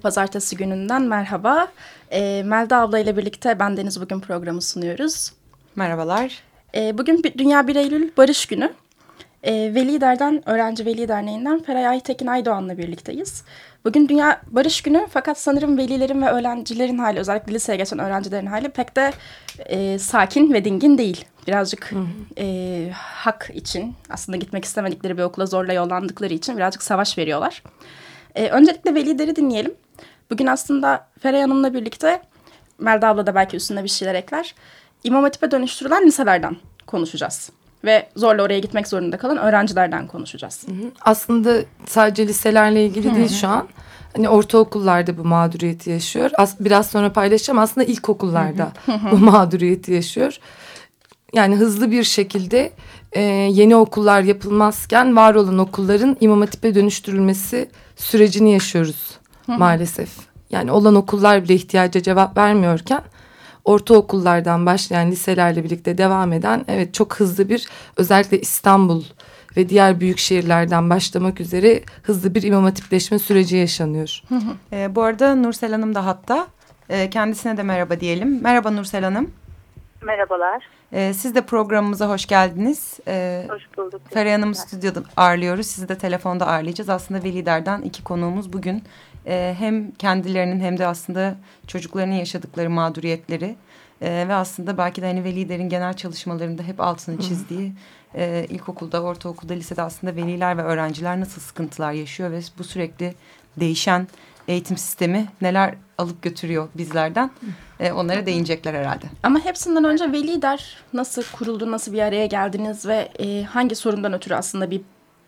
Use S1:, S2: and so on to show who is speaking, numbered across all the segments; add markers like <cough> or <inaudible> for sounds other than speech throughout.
S1: Merhaba, 1 Eylül Pazartesi gününden merhaba. E, Melda abla ile birlikte ben Deniz bugün programı sunuyoruz.
S2: Merhabalar.
S1: E, bugün Dünya 1 Eylül Barış Günü. E, Veli Der'den, Öğrenci Veli Derneği'nden Feray Aytekin Aydoğan'la birlikteyiz. Bugün Dünya Barış Günü fakat sanırım velilerin ve öğrencilerin hali, özellikle liseye geçen öğrencilerin hali pek de e, sakin ve dingin değil. Birazcık e, hak için, aslında gitmek istemedikleri bir okula zorla yollandıkları için birazcık savaş veriyorlar. E, öncelikle velileri dinleyelim. Bugün aslında Feray Hanım'la birlikte, Melda abla da belki üstüne bir şeyler ekler. İmam Hatip'e dönüştürülen liselerden konuşacağız. Ve zorla oraya gitmek zorunda kalan öğrencilerden konuşacağız.
S2: Aslında sadece liselerle ilgili değil şu an. Hani ortaokullarda bu mağduriyeti yaşıyor. As biraz sonra paylaşacağım. Aslında ilkokullarda bu mağduriyeti yaşıyor. Yani hızlı bir şekilde e, yeni okullar yapılmazken var olan okulların İmam Hatip'e dönüştürülmesi sürecini yaşıyoruz maalesef. Yani olan okullar bile ihtiyaca cevap vermiyorken ortaokullardan başlayan liselerle birlikte devam eden evet çok hızlı bir özellikle İstanbul ve diğer büyük şehirlerden başlamak üzere hızlı bir imam hatipleşme süreci yaşanıyor.
S3: E, bu arada Nursel Hanım da hatta e, kendisine de merhaba diyelim. Merhaba Nursel Hanım.
S4: Merhabalar.
S3: E, siz de programımıza hoş geldiniz.
S4: E, hoş bulduk.
S3: Feray Hanım'ı stüdyoda ağırlıyoruz. Sizi de telefonda ağırlayacağız. Aslında Velider'den iki konuğumuz bugün e, hem kendilerinin hem de aslında çocuklarının yaşadıkları mağduriyetleri e, ve aslında belki de hani velilerin genel çalışmalarında hep altını çizdiği e, ilkokulda, ortaokulda, lisede aslında veliler ve öğrenciler nasıl sıkıntılar yaşıyor ve bu sürekli değişen eğitim sistemi neler alıp götürüyor bizlerden e, onlara değinecekler herhalde.
S1: Ama hepsinden önce Veli Der nasıl kuruldu, nasıl bir araya geldiniz ve e, hangi sorundan ötürü aslında bir,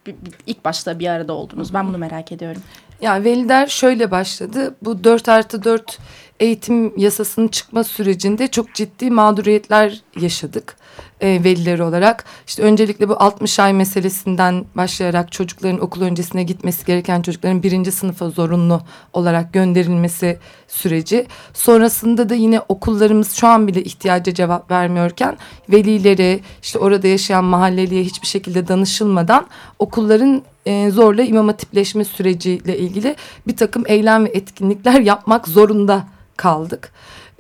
S1: bir, bir ilk başta bir arada oldunuz? Ben bunu merak ediyorum.
S2: Yani Velider şöyle başladı. Bu 4 artı 4 eğitim yasasının çıkma sürecinde çok ciddi mağduriyetler yaşadık e, veliler olarak. İşte öncelikle bu 60 ay meselesinden başlayarak çocukların okul öncesine gitmesi gereken çocukların birinci sınıfa zorunlu olarak gönderilmesi süreci. Sonrasında da yine okullarımız şu an bile ihtiyaca cevap vermiyorken velilere işte orada yaşayan mahalleliye hiçbir şekilde danışılmadan okulların e, zorla imam hatipleşme süreciyle ilgili bir takım eylem ve etkinlikler yapmak zorunda kaldık.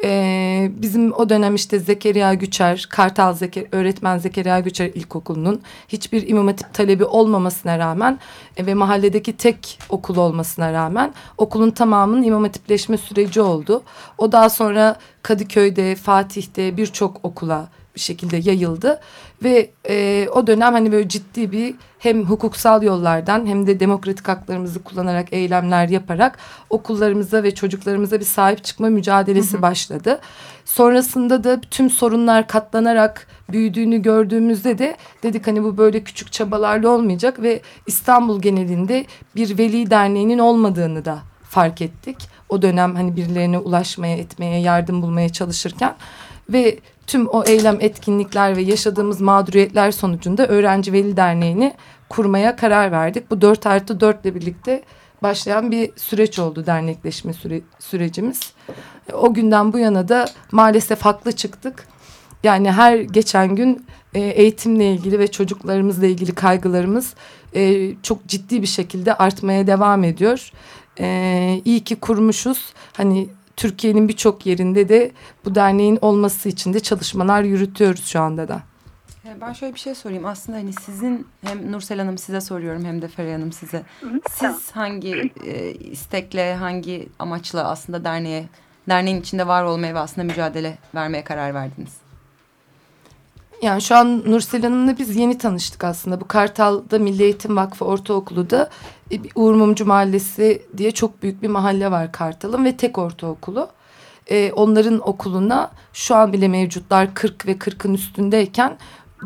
S2: Ee, bizim o dönem işte Zekeriya Güçer, Kartal Zeker, öğretmen Zekeriya Güçer İlkokulu'nun hiçbir imam hatip talebi olmamasına rağmen e, ve mahalledeki tek okul olmasına rağmen okulun tamamının imam hatipleşme süreci oldu. O daha sonra Kadıköy'de, Fatih'te birçok okula bir şekilde yayıldı ve e, o dönem hani böyle ciddi bir hem hukuksal yollardan hem de demokratik haklarımızı kullanarak eylemler yaparak okullarımıza ve çocuklarımıza bir sahip çıkma mücadelesi hı hı. başladı. Sonrasında da tüm sorunlar katlanarak büyüdüğünü gördüğümüzde de dedik hani bu böyle küçük çabalarla olmayacak ve İstanbul genelinde bir veli derneğinin olmadığını da fark ettik. O dönem hani birilerine ulaşmaya etmeye yardım bulmaya çalışırken ve tüm o eylem etkinlikler ve yaşadığımız mağduriyetler sonucunda Öğrenci Veli Derneği'ni kurmaya karar verdik. Bu 4 artı 4 ile birlikte başlayan bir süreç oldu dernekleşme süre, sürecimiz. O günden bu yana da maalesef haklı çıktık. Yani her geçen gün e, eğitimle ilgili ve çocuklarımızla ilgili kaygılarımız e, çok ciddi bir şekilde artmaya devam ediyor. E, iyi ki kurmuşuz. Hani Türkiye'nin birçok yerinde de bu derneğin olması için de çalışmalar yürütüyoruz şu anda da.
S3: Ben şöyle bir şey sorayım. Aslında hani sizin hem Nursel Hanım size soruyorum hem de Feray Hanım size. Siz hangi e, istekle, hangi amaçla aslında derneğe, derneğin içinde var olmaya ve aslında mücadele vermeye karar verdiniz?
S2: Yani şu an Nursel Hanım'la biz yeni tanıştık aslında. Bu Kartal'da Milli Eğitim Vakfı Ortaokulu da e, Uğur Mumcu Mahallesi diye çok büyük bir mahalle var Kartal'ın ve tek ortaokulu. Ee, onların okuluna şu an bile mevcutlar 40 ve 40'ın üstündeyken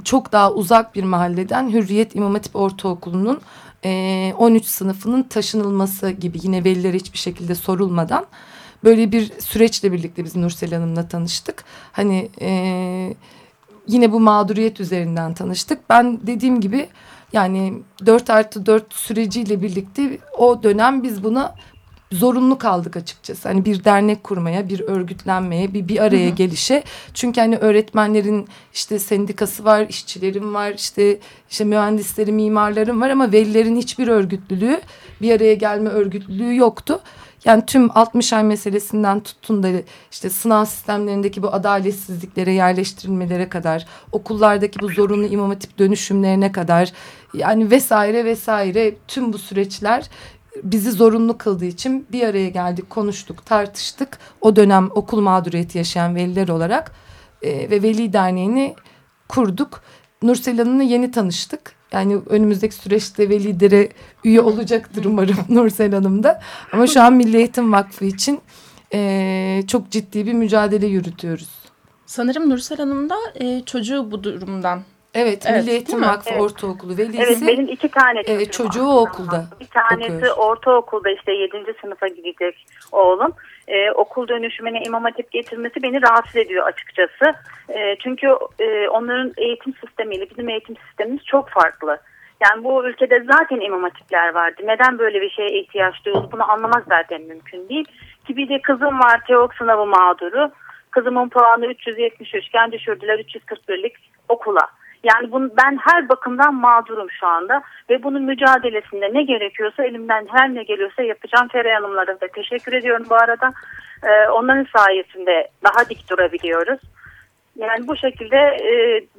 S2: çok daha uzak bir mahalleden Hürriyet İmam Hatip Ortaokulu'nun e, 13 sınıfının taşınılması gibi yine velilere hiçbir şekilde sorulmadan böyle bir süreçle birlikte biz Nursel Hanım'la tanıştık. Hani e, yine bu mağduriyet üzerinden tanıştık. Ben dediğim gibi yani 4 artı 4 süreciyle birlikte o dönem biz buna zorunlu kaldık açıkçası. Hani bir dernek kurmaya, bir örgütlenmeye, bir bir araya gelişe. Çünkü hani öğretmenlerin işte sendikası var, işçilerin var, işte işte mühendislerin, mimarların var ama velilerin hiçbir örgütlülüğü, bir araya gelme örgütlülüğü yoktu. Yani tüm 60 ay meselesinden tutun da işte sınav sistemlerindeki bu adaletsizliklere yerleştirilmelere kadar, okullardaki bu zorunlu imam hatip dönüşümlerine kadar yani vesaire vesaire tüm bu süreçler bizi zorunlu kıldığı için bir araya geldik, konuştuk, tartıştık. O dönem okul mağduriyeti yaşayan veliler olarak e, ve Veli Derneği'ni kurduk. Nursel Hanım'la yeni tanıştık. Yani önümüzdeki süreçte ve lidere üye olacaktır umarım <laughs> Nursel Hanım da. Ama şu an Milli Eğitim Vakfı için e, çok ciddi bir mücadele yürütüyoruz.
S1: Sanırım Nursel Hanım da e, çocuğu bu durumdan
S2: Evet,
S1: Evet,
S2: Milli Eğitim? Vakfı
S4: Evet.
S2: Ortaokulu velisi.
S4: Evet benim iki tane çocuğum
S2: Evet, çocuğu okulda
S4: Bir tanesi
S2: okuyor.
S4: ortaokulda işte 7. sınıfa gidecek oğlum. Ee, okul dönüşümüne imam hatip getirmesi beni rahatsız ediyor açıkçası. Ee, çünkü e, onların eğitim sistemiyle bizim eğitim sistemimiz çok farklı. Yani bu ülkede zaten imam hatipler vardı. Neden böyle bir şeye ihtiyaç duyuyoruz bunu anlamak zaten mümkün değil. Ki bir de kızım var TEOK sınavı mağduru. Kızımın puanı 373, iken düşürdüler 341'lik okula. Yani bunu, ben her bakımdan mağdurum şu anda ve bunun mücadelesinde ne gerekiyorsa elimden her ne geliyorsa yapacağım. Feray Hanımlara da teşekkür ediyorum bu arada. Ee, onların sayesinde daha dik durabiliyoruz. Yani bu şekilde e,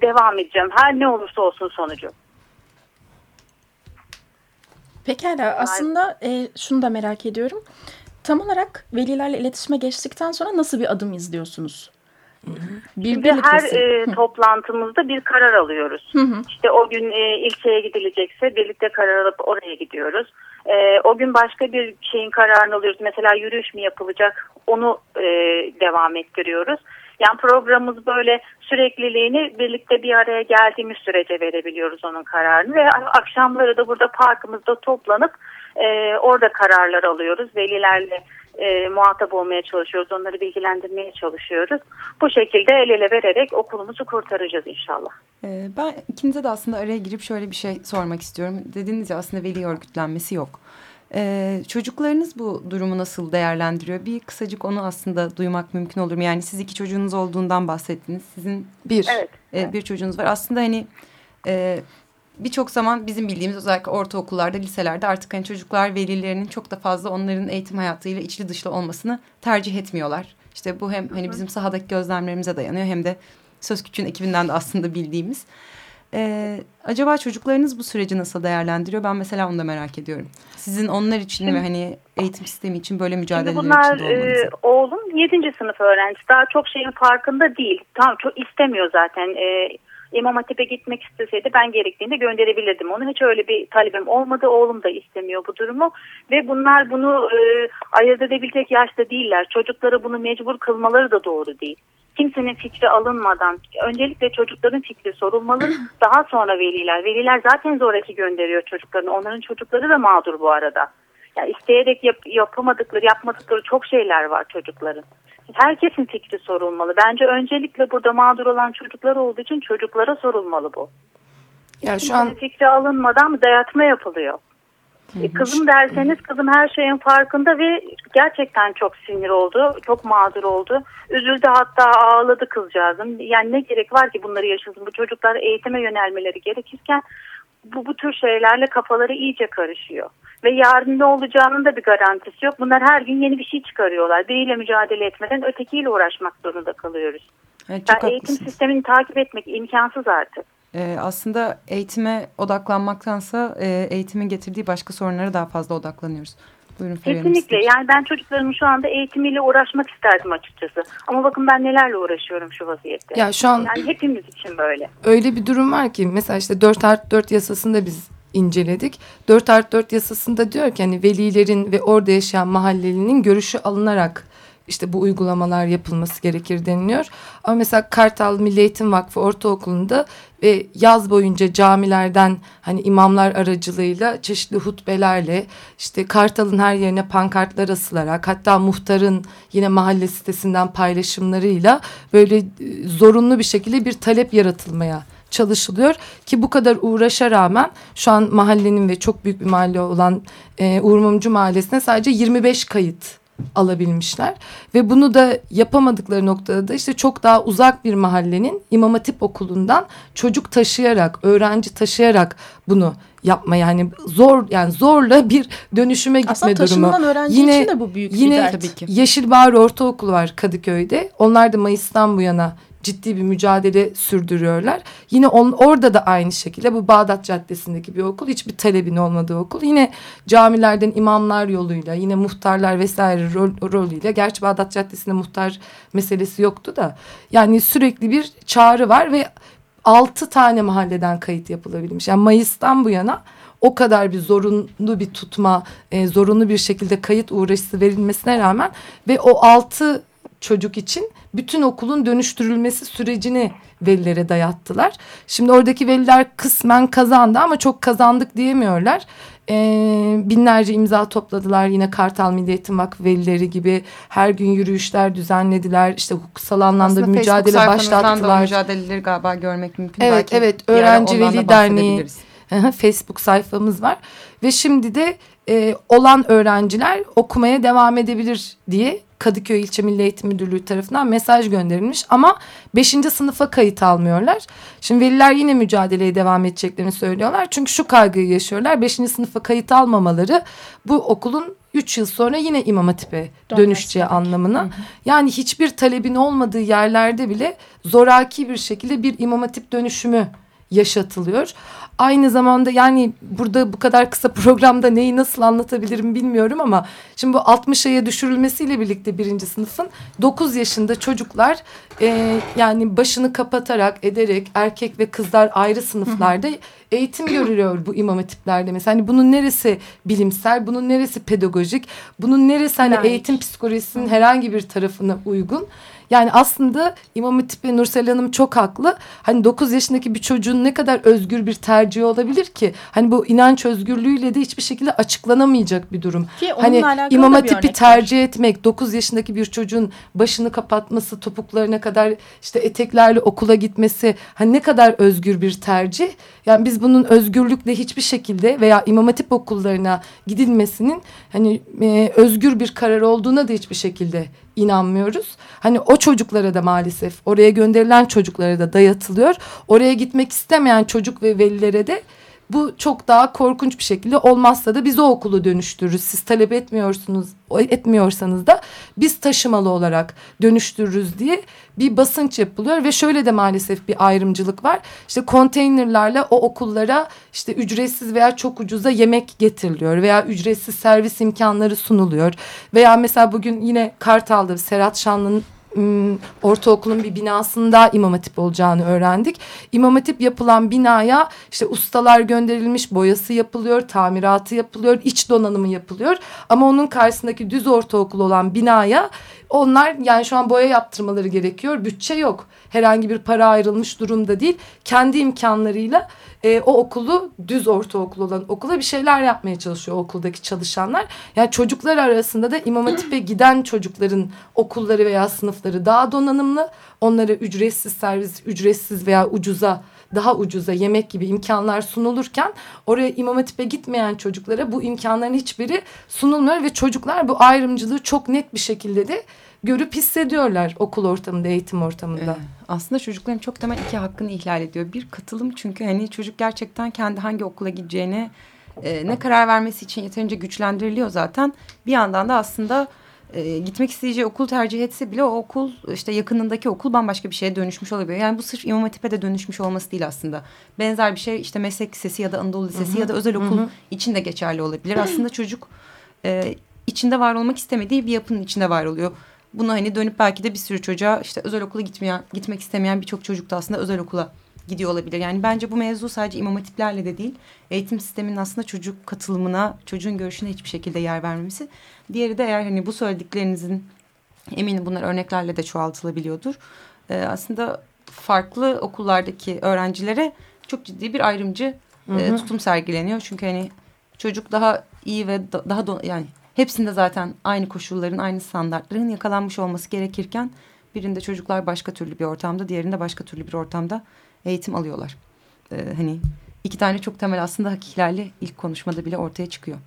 S4: devam edeceğim. Her ne olursa olsun sonucu.
S1: Pekala aslında e, şunu da merak ediyorum. Tam olarak velilerle iletişime geçtikten sonra nasıl bir adım izliyorsunuz? Bir
S4: Şimdi her e, toplantımızda bir karar alıyoruz.
S1: Hı hı.
S4: İşte o gün e, ilçeye gidilecekse birlikte karar alıp oraya gidiyoruz. E, o gün başka bir şeyin kararını alıyoruz. Mesela yürüyüş mü yapılacak onu e, devam ettiriyoruz. Yani programımız böyle sürekliliğini birlikte bir araya geldiğimiz sürece verebiliyoruz onun kararını. Ve akşamları da burada parkımızda toplanıp e, orada kararlar alıyoruz. Velilerle e, muhatap olmaya çalışıyoruz. Onları bilgilendirmeye çalışıyoruz. Bu şekilde el ele vererek okulumuzu kurtaracağız inşallah.
S3: Ee, ben ikinize de aslında araya girip şöyle bir şey sormak istiyorum. Dediniz ya aslında veli örgütlenmesi yok. Ee, çocuklarınız bu durumu nasıl değerlendiriyor? Bir kısacık onu aslında duymak mümkün olur mu? Yani siz iki çocuğunuz olduğundan bahsettiniz. Sizin
S2: Bir.
S4: Evet.
S3: e, bir çocuğunuz var. Aslında hani e, birçok zaman bizim bildiğimiz özellikle ortaokullarda, liselerde artık hani çocuklar velilerinin çok da fazla onların eğitim hayatıyla içli dışlı olmasını tercih etmiyorlar. İşte bu hem hani bizim sahadaki gözlemlerimize dayanıyor hem de Söz Küçüğün ekibinden de aslında bildiğimiz. Ee, acaba çocuklarınız bu süreci nasıl değerlendiriyor? Ben mesela onu da merak ediyorum. Sizin onlar için ve hani eğitim sistemi için böyle
S4: Şimdi
S3: mücadeleler
S4: bunlar
S3: içinde olmanızı.
S4: e, oğlum 7. sınıf öğrencisi. Daha çok şeyin farkında değil. Tamam çok istemiyor zaten. E, İmam Hatip'e gitmek isteseydi ben gerektiğinde gönderebilirdim onu. Hiç öyle bir talebim olmadı. Oğlum da istemiyor bu durumu. Ve bunlar bunu e, ayırt edebilecek yaşta değiller. Çocuklara bunu mecbur kılmaları da doğru değil. Kimsenin fikri alınmadan öncelikle çocukların fikri sorulmalı. Daha sonra veliler. Veliler zaten zoraki gönderiyor çocuklarını. Onların çocukları da mağdur bu arada. Yani isteyerek yap, yapamadıkları, yapmadıkları çok şeyler var çocukların. Herkesin fikri sorulmalı. Bence öncelikle burada mağdur olan çocuklar olduğu için çocuklara sorulmalı bu.
S2: Ya şu an
S4: fikri alınmadan dayatma yapılıyor. E, kızım derseniz kızım her şeyin farkında ve gerçekten çok sinir oldu. Çok mağdur oldu. Üzüldü hatta ağladı kızcağızım. Yani ne gerek var ki bunları yaşasın? Bu çocuklar eğitime yönelmeleri gerekirken bu, bu tür şeylerle kafaları iyice karışıyor. Ve yarın ne olacağının da bir garantisi yok. Bunlar her gün yeni bir şey çıkarıyorlar. Biriyle mücadele etmeden ötekiyle uğraşmak zorunda kalıyoruz.
S3: Evet,
S4: Yani eğitim
S3: haklısınız.
S4: sistemini takip etmek imkansız artık.
S3: Ee, aslında eğitime odaklanmaktansa e, eğitimin getirdiği başka sorunlara daha fazla odaklanıyoruz. Buyurun
S4: Kesinlikle. Yani ben çocuklarımın şu anda eğitimiyle uğraşmak isterdim açıkçası. Ama bakın ben nelerle uğraşıyorum şu vaziyette.
S2: ya şu an
S4: Yani hepimiz için böyle.
S2: öyle bir durum var ki mesela işte 4 artı 4 yasasında biz inceledik. 4 artı 4 yasasında diyor ki hani velilerin ve orada yaşayan mahallelinin görüşü alınarak işte bu uygulamalar yapılması gerekir deniliyor. Ama mesela Kartal Milli Eğitim Vakfı Ortaokulu'nda ve yaz boyunca camilerden hani imamlar aracılığıyla çeşitli hutbelerle işte Kartal'ın her yerine pankartlar asılarak hatta muhtarın yine mahalle sitesinden paylaşımlarıyla böyle e, zorunlu bir şekilde bir talep yaratılmaya çalışılıyor ki bu kadar uğraşa rağmen şu an mahallenin ve çok büyük bir mahalle olan e, Uğur Mumcu Mahallesi'ne sadece 25 kayıt alabilmişler ve bunu da yapamadıkları noktada da işte çok daha uzak bir mahallenin İmam Hatip okulundan çocuk taşıyarak, öğrenci taşıyarak bunu yapmaya yani zor yani zorla bir dönüşüme gitme
S1: Aslında
S2: durumu.
S1: taşınılan öğrenci
S2: Yine-
S1: için de bu büyük
S2: yine
S1: bir dert.
S3: Tabii ki.
S2: Yeşilbahar Ortaokulu var Kadıköy'de. Onlar da Mayıs'tan bu yana ciddi bir mücadele sürdürüyorlar. Yine on, orada da aynı şekilde bu Bağdat Caddesi'ndeki bir okul. Hiçbir talebin olmadığı okul. Yine camilerden imamlar yoluyla yine muhtarlar vesaire rol, rolüyle. Gerçi Bağdat Caddesi'nde muhtar meselesi yoktu da. Yani sürekli bir çağrı var ve altı tane mahalleden kayıt yapılabilmiş. Yani Mayıs'tan bu yana o kadar bir zorunlu bir tutma, e, zorunlu bir şekilde kayıt uğraşısı verilmesine rağmen ve o altı çocuk için bütün okulun dönüştürülmesi sürecini velilere dayattılar. Şimdi oradaki veliler kısmen kazandı ama çok kazandık diyemiyorlar. Ee, binlerce imza topladılar yine Kartal Milli Eğitim Vakfı velileri gibi her gün yürüyüşler düzenlediler işte hukuksal anlamda
S3: Aslında
S2: bir mücadele
S3: sayfamızdan da
S2: başlattılar.
S3: mücadeleleri galiba görmek mümkün.
S2: Evet,
S3: Belki
S2: evet. Öğrenci Veli Derneği <laughs> Facebook sayfamız var ve şimdi de e, olan öğrenciler okumaya devam edebilir diye Kadıköy İlçe Milli Eğitim Müdürlüğü tarafından mesaj gönderilmiş ama 5. sınıfa kayıt almıyorlar. Şimdi veliler yine mücadeleye devam edeceklerini söylüyorlar. Çünkü şu kaygıyı yaşıyorlar. 5. sınıfa kayıt almamaları bu okulun 3 yıl sonra yine İmam Hatip'e dönüşeceği anlamına. Yani hiçbir talebin olmadığı yerlerde bile zoraki bir şekilde bir İmam Hatip dönüşümü yaşatılıyor. Aynı zamanda yani burada bu kadar kısa programda neyi nasıl anlatabilirim bilmiyorum ama şimdi bu 60'a düşürülmesiyle birlikte birinci sınıfın 9 yaşında çocuklar e, yani başını kapatarak ederek erkek ve kızlar ayrı sınıflarda eğitim görülüyor bu imam hatiplerde. Mesela hani bunun neresi bilimsel bunun neresi pedagojik bunun neresi hani eğitim psikolojisinin herhangi bir tarafına uygun yani aslında İmam Hatip ve Nursel Hanım çok haklı. Hani 9 yaşındaki bir çocuğun ne kadar özgür bir tercihi olabilir ki? Hani bu inanç özgürlüğüyle de hiçbir şekilde açıklanamayacak bir durum.
S1: Ki
S2: Hani İmam Hatip'i
S1: var.
S2: tercih etmek 9 yaşındaki bir çocuğun başını kapatması, topuklarına kadar işte eteklerle okula gitmesi hani ne kadar özgür bir tercih. Yani biz bunun özgürlükle hiçbir şekilde veya İmam Hatip okullarına gidilmesinin hani e, özgür bir karar olduğuna da hiçbir şekilde inanmıyoruz. Hani o çocuklara da maalesef oraya gönderilen çocuklara da dayatılıyor. Oraya gitmek istemeyen çocuk ve velilere de bu çok daha korkunç bir şekilde olmazsa da biz o okulu dönüştürürüz. Siz talep etmiyorsunuz, etmiyorsanız da biz taşımalı olarak dönüştürürüz diye bir basınç yapılıyor ve şöyle de maalesef bir ayrımcılık var. İşte konteynerlarla o okullara işte ücretsiz veya çok ucuza yemek getiriliyor veya ücretsiz servis imkanları sunuluyor. Veya mesela bugün yine Kartal'da Serhat Şanlı'nın ortaokulun bir binasında İmam Hatip olacağını öğrendik. İmam Hatip yapılan binaya işte ustalar gönderilmiş, boyası yapılıyor, tamiratı yapılıyor, iç donanımı yapılıyor. Ama onun karşısındaki düz ortaokul olan binaya onlar yani şu an boya yaptırmaları gerekiyor. Bütçe yok. Herhangi bir para ayrılmış durumda değil. Kendi imkanlarıyla e, o okulu düz ortaokul olan okula bir şeyler yapmaya çalışıyor okuldaki çalışanlar. Yani çocuklar arasında da İmam Hatip'e <clears throat> giden çocukların okulları veya sınıfları daha donanımlı. Onlara ücretsiz servis, ücretsiz veya ucuza daha ucuza yemek gibi imkanlar sunulurken oraya İmam Hatip'e gitmeyen çocuklara bu imkanların hiçbiri sunulmuyor ve çocuklar bu ayrımcılığı çok net bir şekilde de görüp hissediyorlar okul ortamında, eğitim ortamında.
S3: Ee, aslında çocukların çok temel iki hakkını ihlal ediyor. Bir katılım çünkü hani çocuk gerçekten kendi hangi okula gideceğine e, ne karar vermesi için yeterince güçlendiriliyor zaten. Bir yandan da aslında e, gitmek isteyeceği okul tercih etse bile o okul işte yakınındaki okul bambaşka bir şeye dönüşmüş olabiliyor. Yani bu sırf İmam Hatip'e de dönüşmüş olması değil aslında. Benzer bir şey işte meslek lisesi ya da Anadolu Lisesi ya da özel okul için de geçerli olabilir. Aslında çocuk e, içinde var olmak istemediği bir yapının içinde var oluyor. Bunu hani dönüp belki de bir sürü çocuğa işte özel okula gitmeyen, gitmek istemeyen birçok çocuk da aslında özel okula gidiyor olabilir. Yani bence bu mevzu sadece imam hatiplerle de değil. Eğitim sisteminin aslında çocuk katılımına, çocuğun görüşüne hiçbir şekilde yer vermemesi. Diğeri de eğer hani bu söylediklerinizin eminim bunlar örneklerle de çoğaltılabiliyordur. E, aslında farklı okullardaki öğrencilere çok ciddi bir ayrımcı e, tutum sergileniyor. Çünkü hani çocuk daha iyi ve da, daha do, yani hepsinde zaten aynı koşulların, aynı standartların yakalanmış olması gerekirken birinde çocuklar başka türlü bir ortamda, diğerinde başka türlü bir ortamda eğitim alıyorlar. Ee, hani iki tane çok temel aslında hakiklerle ilk konuşmada bile ortaya çıkıyor.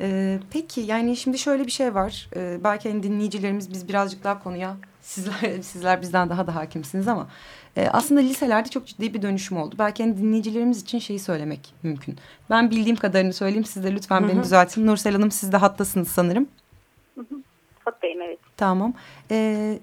S3: Ee, peki yani şimdi şöyle bir şey var. Ee, belki hani dinleyicilerimiz biz birazcık daha konuya sizler <laughs> sizler bizden daha da hakimsiniz ama e, aslında liselerde çok ciddi bir dönüşüm oldu. Belki hani dinleyicilerimiz için şeyi söylemek mümkün. Ben bildiğim kadarını söyleyeyim. Siz de lütfen beni düzeltin. Nursel Hanım siz de hattasınız sanırım.
S4: Hattayım evet.
S3: Tamam. Ee,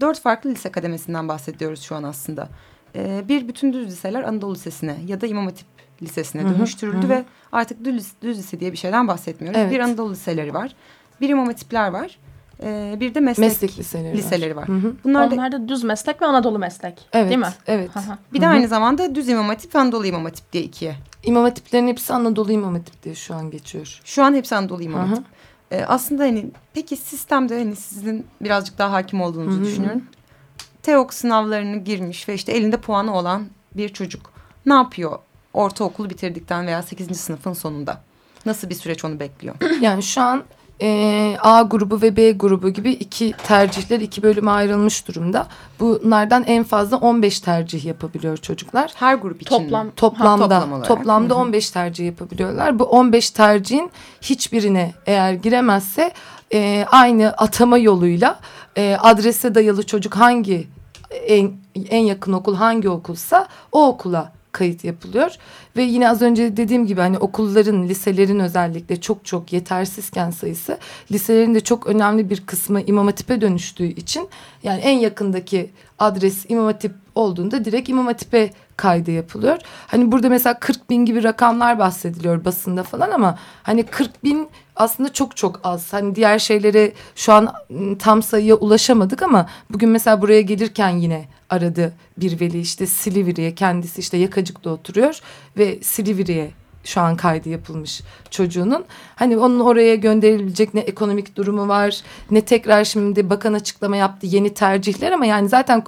S3: dört farklı lise kademesinden bahsediyoruz şu an aslında. Ee, bir bütün düz liseler Anadolu Lisesi'ne ya da İmam Hatip Lisesi'ne
S2: Hı hı,
S3: dönüştürüldü
S2: hı.
S3: ve artık düz, düz lise diye bir şeyden bahsetmiyoruz.
S2: Evet.
S3: Bir Anadolu liseleri var. Bir İmam Hatipler var. Ee, bir de meslek,
S2: Meslek liseleri,
S3: liseleri var.
S2: Hı hı.
S3: Bunlar da
S1: Onlar da düz meslek ve Anadolu meslek.
S2: Evet,
S1: Değil mi?
S2: evet.
S1: Hı hı.
S3: bir de aynı zamanda düz İmam Hatip ve Anadolu İmam Hatip diye ikiye.
S2: İmam hatiplerin hepsi Anadolu İmam Hatip diye şu an geçiyor.
S3: Şu an hepsi Anadolu İmam
S2: Hı hı.
S3: Hatip. Ee, aslında hani peki sistemde hani sizin birazcık daha hakim olduğunuzu
S2: Hı hı.
S3: düşünüyorum. TEOK sınavlarını girmiş ve işte elinde puanı olan bir çocuk ne yapıyor ortaokulu bitirdikten veya 8. sınıfın sonunda? Nasıl bir süreç onu bekliyor? <clears throat>
S2: Yani şu an e, A grubu ve B grubu gibi iki tercihler iki bölüme ayrılmış durumda. Bunlardan en fazla 15 tercih yapabiliyor çocuklar.
S3: Her grup için
S1: Toplam-
S3: mi?
S2: Toplamda
S3: toplam olarak.
S2: toplamda
S3: Hı hı.
S2: 15 tercih yapabiliyorlar. Bu 15 tercihin hiçbirine eğer giremezse e, aynı atama yoluyla e, adrese dayalı çocuk hangi en, en yakın okul hangi okulsa o okula kayıt yapılıyor. Ve yine az önce dediğim gibi hani okulların, liselerin özellikle çok çok yetersizken sayısı liselerin de çok önemli bir kısmı İmam Hatip'e dönüştüğü için yani en yakındaki adres İmam Hatip olduğunda direkt İmam Hatip'e kaydı yapılıyor. Hani burada mesela 40 bin gibi rakamlar bahsediliyor basında falan ama hani 40 bin aslında çok çok az. Hani diğer şeylere şu an ım, tam sayıya ulaşamadık ama bugün mesela buraya gelirken yine aradı bir veli işte Silivri'ye kendisi işte Yakacık'ta oturuyor ve Silivri'ye şu an kaydı yapılmış çocuğunun. Hani onun oraya gönderilecek ne ekonomik durumu var ne tekrar şimdi bakan açıklama yaptı yeni tercihler ama yani zaten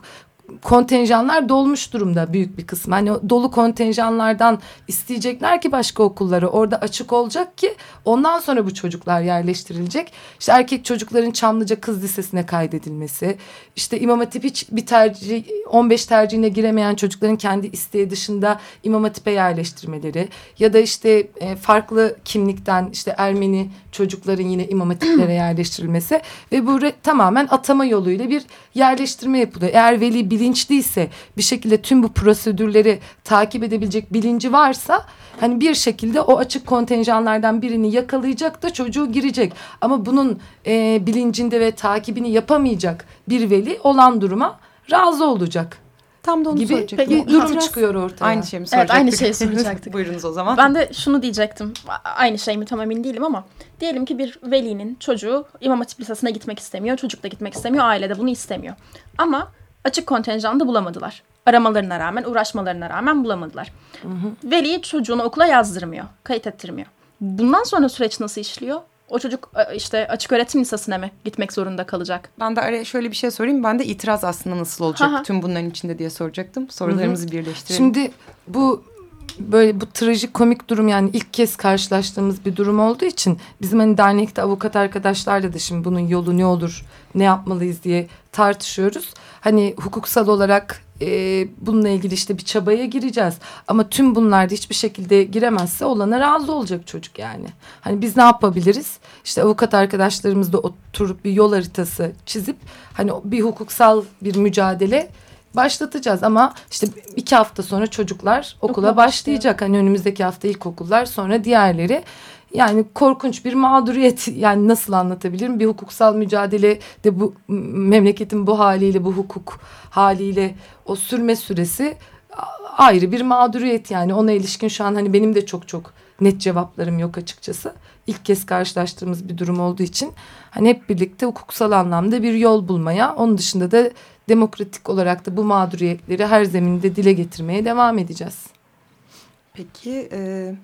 S2: kontenjanlar dolmuş durumda büyük bir kısmı. Hani dolu kontenjanlardan isteyecekler ki başka okulları orada açık olacak ki ondan sonra bu çocuklar yerleştirilecek. İşte erkek çocukların Çamlıca Kız Lisesi'ne kaydedilmesi, işte İmam Hatip hiç bir tercih 15 tercihine giremeyen çocukların kendi isteği dışında İmam Hatip'e yerleştirmeleri ya da işte e, farklı kimlikten işte Ermeni çocukların yine İmam Hatip'lere <clears throat> yerleştirilmesi ve bu tamamen atama yoluyla bir yerleştirme yapılıyor. Eğer veli bilinçliyse bir şekilde tüm bu prosedürleri takip edebilecek bilinci varsa hani bir şekilde o açık kontenjanlardan birini yakalayacak da çocuğu girecek. Ama bunun e, bilincinde ve takibini yapamayacak bir veli olan duruma razı olacak
S3: Tam da onu
S2: gibi
S3: soracaktım.
S2: bir durum
S3: itiraz-
S2: çıkıyor <laughs> ortaya.
S3: Aynı şey mi
S1: Evet,
S3: soracaktık?
S1: aynı <laughs> şeyi soracaktık.
S3: Buyurunuz o zaman.
S1: Ben de şunu diyecektim. Aynı şey mi tam emin değilim ama diyelim ki bir velinin çocuğu İmam Hatip Lisesi'ne gitmek istemiyor. Çocuk da gitmek istemiyor. Aile de bunu istemiyor. Ama açık kontenjanda bulamadılar. Aramalarına rağmen, uğraşmalarına rağmen bulamadılar. Veli çocuğunu okula yazdırmıyor, kayıt ettirmiyor. Bundan sonra süreç nasıl işliyor? O çocuk e, işte açık öğretim lisesine mi gitmek zorunda kalacak?
S3: Ben de araya şöyle bir şey sorayım. Ben de itiraz aslında nasıl olacak
S1: Hı hı.
S3: tüm bunların içinde diye soracaktım. Sorularımızı birleştirelim.
S2: Şimdi bu böyle bu trajik komik durum yani ilk kez karşılaştığımız bir durum olduğu için bizim hani dernekte avukat arkadaşlarla da şimdi bunun yolu ne olur ne yapmalıyız diye tartışıyoruz. Hani hukuksal olarak e, bununla ilgili işte bir çabaya gireceğiz. Ama tüm bunlarda hiçbir şekilde giremezse olana razı olacak çocuk yani. Hani biz ne yapabiliriz? İşte avukat arkadaşlarımızla oturup bir yol haritası çizip hani bir hukuksal bir mücadele başlatacağız ama işte iki hafta sonra çocuklar okula, başlayacak. Hani önümüzdeki hafta ilkokullar sonra diğerleri. Yani korkunç bir mağduriyet yani nasıl anlatabilirim bir hukuksal mücadele de bu memleketin bu haliyle bu hukuk haliyle o sürme süresi ayrı bir mağduriyet yani ona ilişkin şu an hani benim de çok çok net cevaplarım yok açıkçası. İlk kez karşılaştığımız bir durum olduğu için hani hep birlikte hukuksal anlamda bir yol bulmaya onun dışında da demokratik olarak da bu mağduriyetleri her zeminde dile getirmeye devam edeceğiz.
S3: Peki e,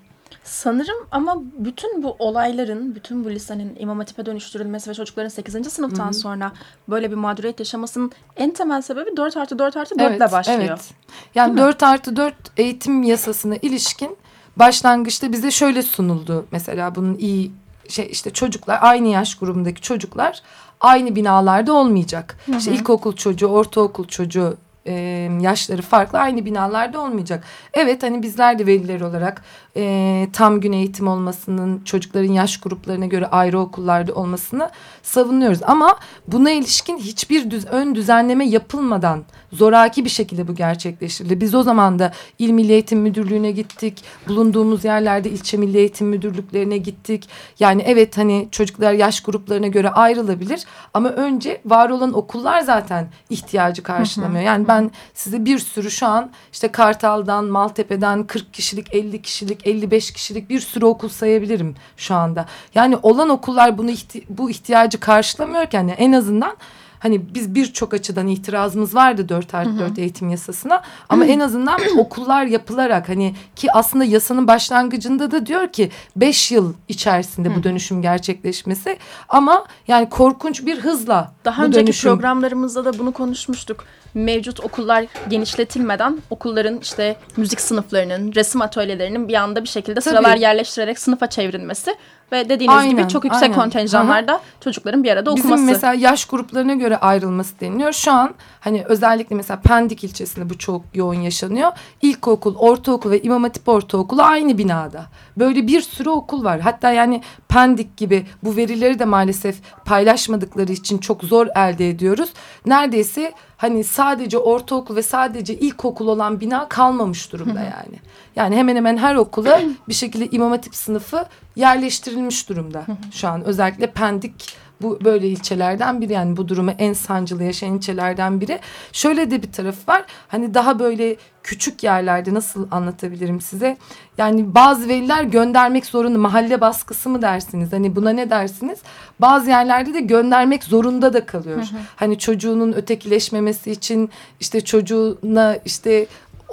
S1: Sanırım ama bütün bu olayların, bütün bu lisenin İmam Hatip'e dönüştürülmesi ve çocukların 8. sınıftan Hı-hı. sonra böyle bir mağduriyet yaşamasının en temel sebebi 4 artı 4 artı 4 ile başlıyor. Evet.
S2: Yani Değil 4 mi? artı 4 eğitim yasasına ilişkin başlangıçta bize şöyle sunuldu. Mesela bunun iyi şey işte çocuklar aynı yaş grubundaki çocuklar aynı binalarda olmayacak. Hı hı. İşte ilkokul çocuğu, ortaokul çocuğu e, yaşları farklı aynı binalarda olmayacak. Evet hani bizler de veliler olarak e, tam gün eğitim olmasının çocukların yaş gruplarına göre ayrı okullarda olmasını savunuyoruz. Ama buna ilişkin hiçbir düz, ön düzenleme yapılmadan zoraki bir şekilde bu gerçekleştirildi. Biz o zaman da İl Milli Eğitim Müdürlüğü'ne gittik. Bulunduğumuz yerlerde ilçe Milli Eğitim Müdürlüklerine gittik. Yani evet hani çocuklar yaş gruplarına göre ayrılabilir ama önce var olan okullar zaten ihtiyacı karşılamıyor. Yani ben size bir sürü şu an işte Kartal'dan, Maltepe'den 40 kişilik, 50 kişilik, 55 kişilik bir sürü okul sayabilirim şu anda. Yani olan okullar bunu ihti bu ihtiyacı karşılamıyorken yani en azından hani biz birçok açıdan itirazımız vardı 4 artı 4 eğitim yasasına. Ama en azından okullar yapılarak hani ki aslında yasanın başlangıcında da diyor ki 5 yıl içerisinde bu dönüşüm gerçekleşmesi. Ama yani korkunç bir hızla
S1: daha önceki dönüşüm... programlarımızda da bunu konuşmuştuk. Mevcut okullar genişletilmeden okulların işte müzik sınıflarının, resim atölyelerinin bir anda bir şekilde Tabii. sıralar yerleştirerek sınıfa çevrilmesi ve dediğiniz aynen, gibi çok yüksek aynen. kontenjanlarda Aha. çocukların bir arada okuması.
S2: Bizim mesela yaş gruplarına göre ayrılması deniliyor. Şu an hani özellikle mesela Pendik ilçesinde bu çok yoğun yaşanıyor. İlkokul, ortaokul ve İmam Hatip Ortaokulu aynı binada. Böyle bir sürü okul var. Hatta yani Pendik gibi bu verileri de maalesef paylaşmadıkları için çok zor elde ediyoruz. Neredeyse hani sadece ortaokul ve sadece ilkokul olan bina kalmamış durumda yani. Yani hemen hemen her okula bir şekilde imam hatip sınıfı yerleştirilmiş durumda şu an. Özellikle Pendik bu böyle ilçelerden biri yani bu durumu en sancılı yaşayan ilçelerden biri. Şöyle de bir taraf var. Hani daha böyle küçük yerlerde nasıl anlatabilirim size? Yani bazı veliler göndermek zorunda mahalle baskısı mı dersiniz? Hani buna ne dersiniz? Bazı yerlerde de göndermek zorunda da kalıyor. Hani çocuğunun ötekileşmemesi için işte çocuğuna işte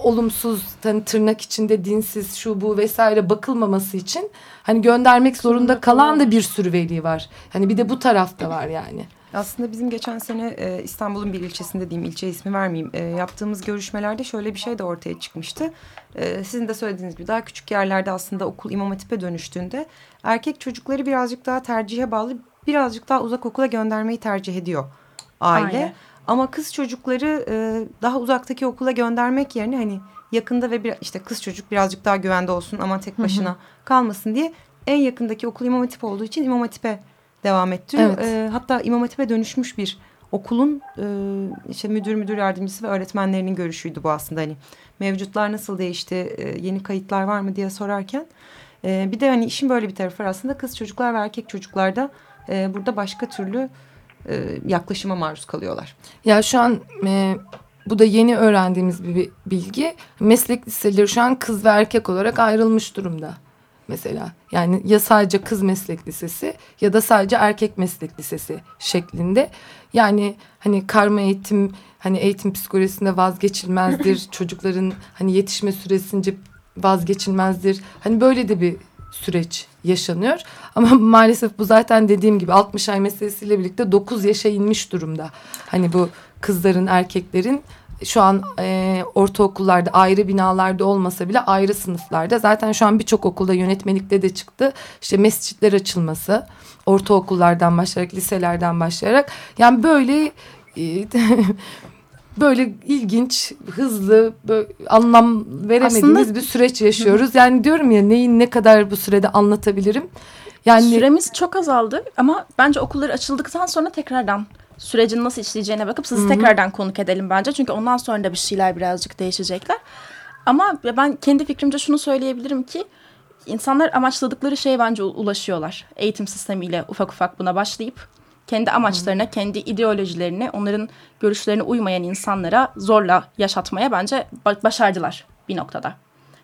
S2: olumsuz hani tırnak içinde dinsiz şu bu vesaire bakılmaması için hani göndermek zorunda kalan da bir sürü veli var. Hani bir de bu tarafta var yani.
S3: Aslında bizim geçen sene e, İstanbul'un bir ilçesinde diyeyim ilçe ismi vermeyeyim e, yaptığımız görüşmelerde şöyle bir şey de ortaya çıkmıştı. E, sizin de söylediğiniz gibi daha küçük yerlerde aslında okul imam hatipe dönüştüğünde erkek çocukları birazcık daha tercihe bağlı birazcık daha uzak okula göndermeyi tercih ediyor aile. Aynen. Ama kız çocukları e, daha uzaktaki okula göndermek yerine hani yakında ve bir, işte kız çocuk birazcık daha güvende olsun ama tek başına hı hı. kalmasın diye en yakındaki okul İmam Hatip olduğu için İmam Hatip'e devam ettiriyor. Evet. E, hatta İmam Hatip'e dönüşmüş bir okulun e, işte müdür müdür yardımcısı ve öğretmenlerinin görüşüydü bu aslında hani mevcutlar nasıl değişti e, yeni kayıtlar var mı diye sorarken e, bir de hani işin böyle bir tarafı var aslında kız çocuklar ve erkek çocuklarda e, burada başka türlü e, yaklaşıma maruz kalıyorlar.
S2: Ya şu an e, bu da yeni öğrendiğimiz bir bilgi. Meslek liseleri şu an kız ve erkek olarak ayrılmış durumda. Mesela yani ya sadece kız meslek lisesi ya da sadece erkek meslek lisesi şeklinde. Yani hani karma eğitim hani eğitim psikolojisinde vazgeçilmezdir. <laughs> Çocukların hani yetişme süresince vazgeçilmezdir. Hani böyle de bir süreç yaşanıyor. Ama <laughs> maalesef bu zaten dediğim gibi 60 ay meselesiyle birlikte 9 yaşa inmiş durumda. Hani bu kızların erkeklerin şu an e, ortaokullarda ayrı binalarda olmasa bile ayrı sınıflarda. Zaten şu an birçok okulda yönetmelikte de çıktı. İşte mescitler açılması ortaokullardan başlayarak liselerden başlayarak yani böyle e, <laughs> böyle ilginç, hızlı, böyle anlam veremediğimiz Aslında... bir süreç yaşıyoruz. Yani diyorum ya neyi ne kadar bu sürede anlatabilirim?
S1: Yani süremiz çok azaldı ama bence okullar açıldıktan sonra tekrardan sürecin nasıl işleyeceğine bakıp sizi Hı -hı. tekrardan konuk edelim bence. Çünkü ondan sonra da bir şeyler birazcık değişecekler. Ama ben kendi fikrimce şunu söyleyebilirim ki insanlar amaçladıkları şeye bence ulaşıyorlar. Eğitim sistemiyle ufak ufak buna başlayıp kendi amaçlarına, kendi ideolojilerini, onların görüşlerine uymayan insanlara zorla yaşatmaya bence başardılar bir noktada.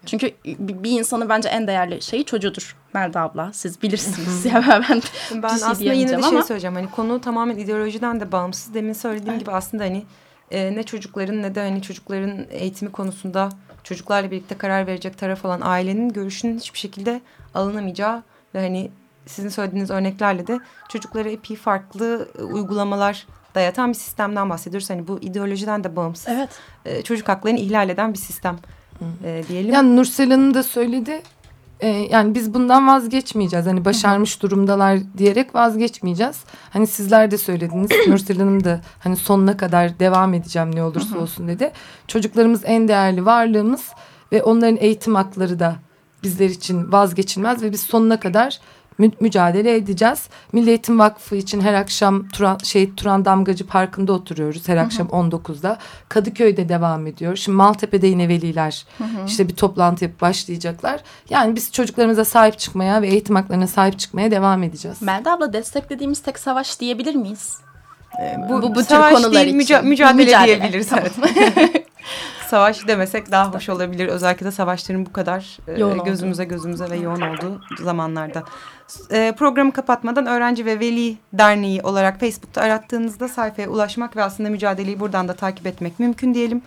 S1: Çünkü bir insanın bence en değerli şeyi çocuğudur. Melda abla siz bilirsiniz. ya ben
S3: ben şey aslında yine de şey ama... söyleyeceğim. Hani konu tamamen ideolojiden de bağımsız. Demin söylediğim gibi aslında hani e, ne çocukların ne de hani çocukların eğitimi konusunda çocuklarla birlikte karar verecek taraf olan ailenin görüşünün hiçbir şekilde alınamayacağı ve hani sizin söylediğiniz örneklerle de çocuklara epey farklı e, uygulamalar dayatan bir sistemden bahsediyoruz. Hani bu ideolojiden de bağımsız.
S1: Evet.
S3: E, çocuk haklarını ihlal eden bir sistem e, diyelim.
S2: Yani Nursel Hanım da söyledi. Ee, yani biz bundan vazgeçmeyeceğiz. Hani başarmış durumdalar diyerek vazgeçmeyeceğiz. Hani sizler de söylediniz. <coughs> Nursel Hanım da hani sonuna kadar devam edeceğim ne olursa olsun dedi. Çocuklarımız en değerli varlığımız ve onların eğitim hakları da bizler için vazgeçilmez ve biz sonuna kadar mü mücadele edeceğiz. Milli Eğitim Vakfı için her akşam Turan, şey, Turan Damgacı Parkı'nda oturuyoruz. Her akşam 19'da. Kadıköy'de devam ediyor. Şimdi Maltepe'de yine veliler işte bir toplantı yapıp başlayacaklar. Yani biz çocuklarımıza sahip çıkmaya ve eğitim haklarına sahip çıkmaya devam edeceğiz.
S1: Melda abla desteklediğimiz tek savaş diyebilir miyiz?
S3: E,
S1: bu- bu tür
S3: savaş
S1: konular
S3: değil,
S1: için.
S3: müca- mücadele,
S1: Mücadele,
S3: diyebiliriz. Evet. <laughs> Savaş demesek daha hoş olabilir. Özellikle de savaşların bu kadar e,
S1: Yoğun
S3: gözümüze gözümüze ve yoğun olduğu zamanlarda. E, programı kapatmadan Öğrenci ve Veli Derneği olarak Facebook'ta arattığınızda sayfaya ulaşmak ve aslında mücadeleyi buradan da takip etmek mümkün diyelim.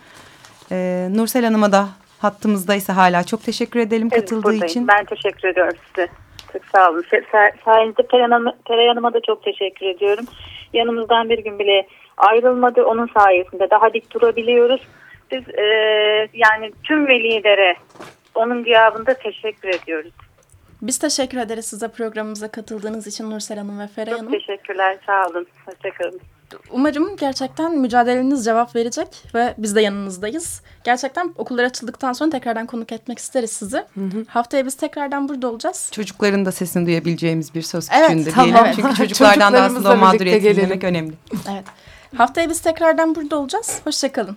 S3: E, Nursel Hanım'a da hattımızdaysa hala çok teşekkür edelim
S4: Evet,
S3: katıldığı
S4: buradayım.
S3: için.
S4: Ben teşekkür ediyorum size. Çok sağ olun. Sayenizde Peren Hanım'a da çok teşekkür ediyorum. Yanımızdan bir gün bile ayrılmadı. Onun sayesinde daha dik durabiliyoruz. Biz e, yani tüm velilere onun gıyabında teşekkür ediyoruz.
S1: Biz teşekkür ederiz size programımıza katıldığınız için Nursel Hanım ve Feray
S4: Çok
S1: Hanım.
S4: teşekkürler. Sağ olun. Hoşçakalın.
S1: Umarım gerçekten mücadeleniz cevap verecek ve biz de yanınızdayız. Gerçekten okullar açıldıktan sonra tekrardan konuk etmek isteriz sizi. Haftaya biz tekrardan burada olacağız.
S3: Çocukların da sesini duyabileceğimiz bir söz
S1: Evet,
S3: küçüğünde
S1: tamam.
S3: diyelim. Çünkü <laughs> çocuklardan da aslında o mağduriyeti dinlemek önemli.
S1: Evet. Haftaya biz tekrardan burada olacağız. Hoşçakalın.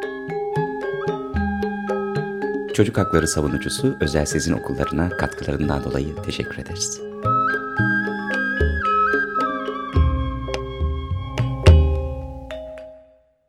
S5: Çocuk hakları savunucusu Özel Sezin Okullarına katkılarından dolayı teşekkür ederiz.